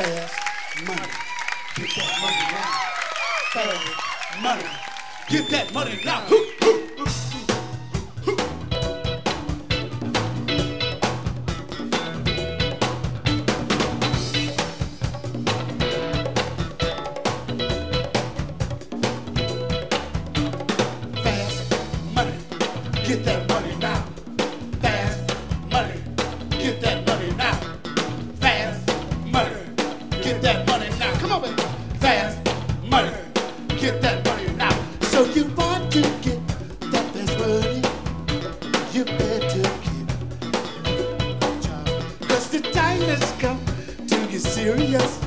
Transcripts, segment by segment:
Fast money. Get that money now. Fast money. Get that money now. Hoo, hoo, hoo, serious.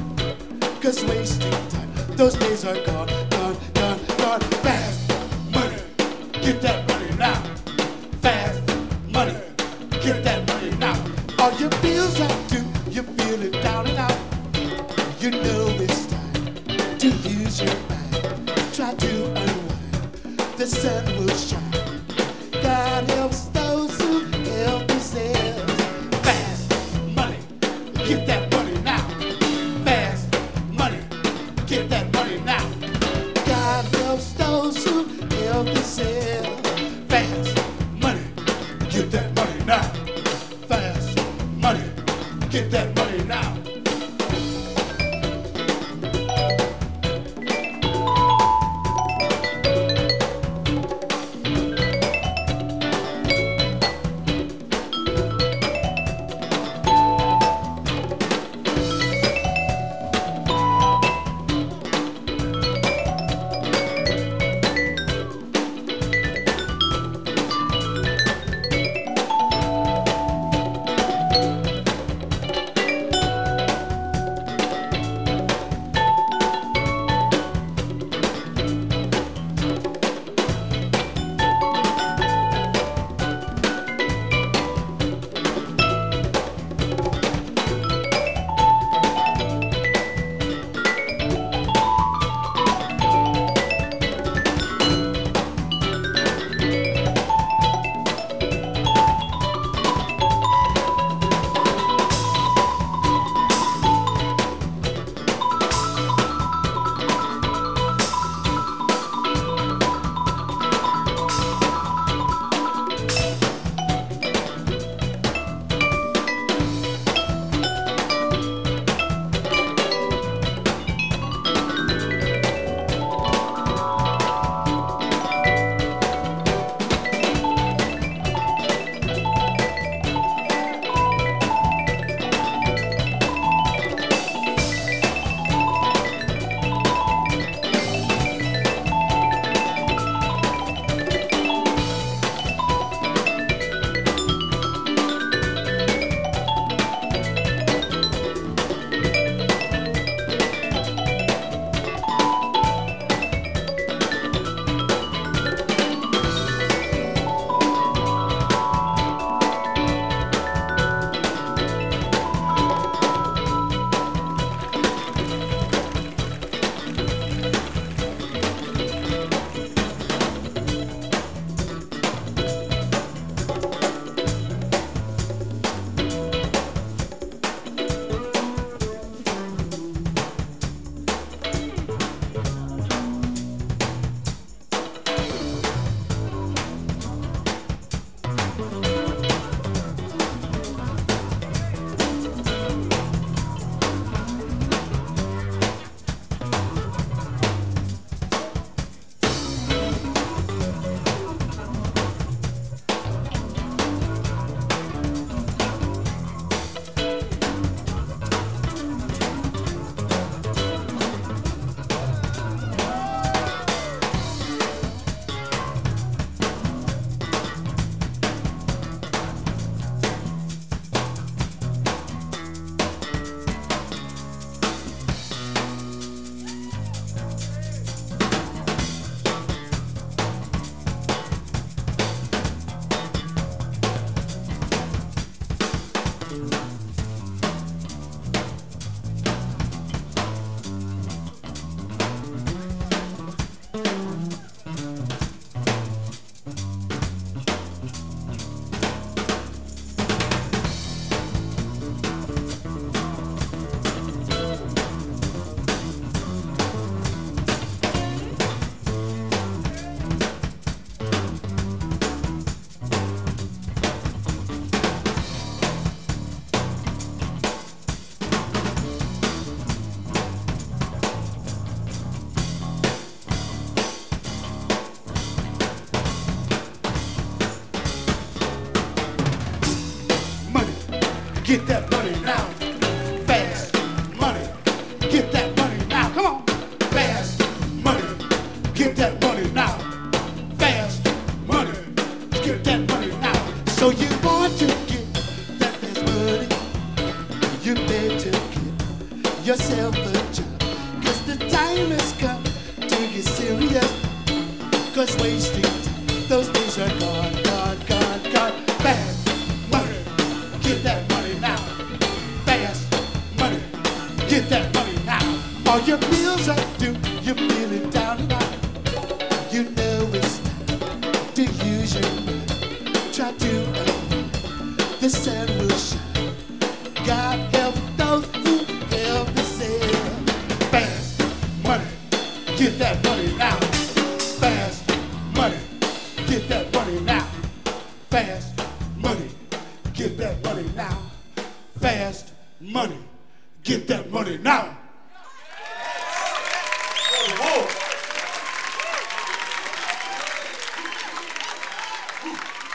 Cause wasting time, those days are gone, gone, gone, gone. Fast money, get that money now. Fast money, get that money now. All your bills are due, you feel it down and out. You know it's time to use your mind. Try to unwind, the sun will shine. God helps get that money now. Get that money now. Fast money. Get that money now. Come on. Fast money. Get that money now. Fast money. Get that money now. So you want to get that fast money. You better get yourself a job. Cause the time has come to get serious. Cause wasting are due, you're feeling down and. You know it's. Try to. God help those who. Fast money, get that money now. Fast money, get that money now. Fast money, get that money now. Fast money, get that money now.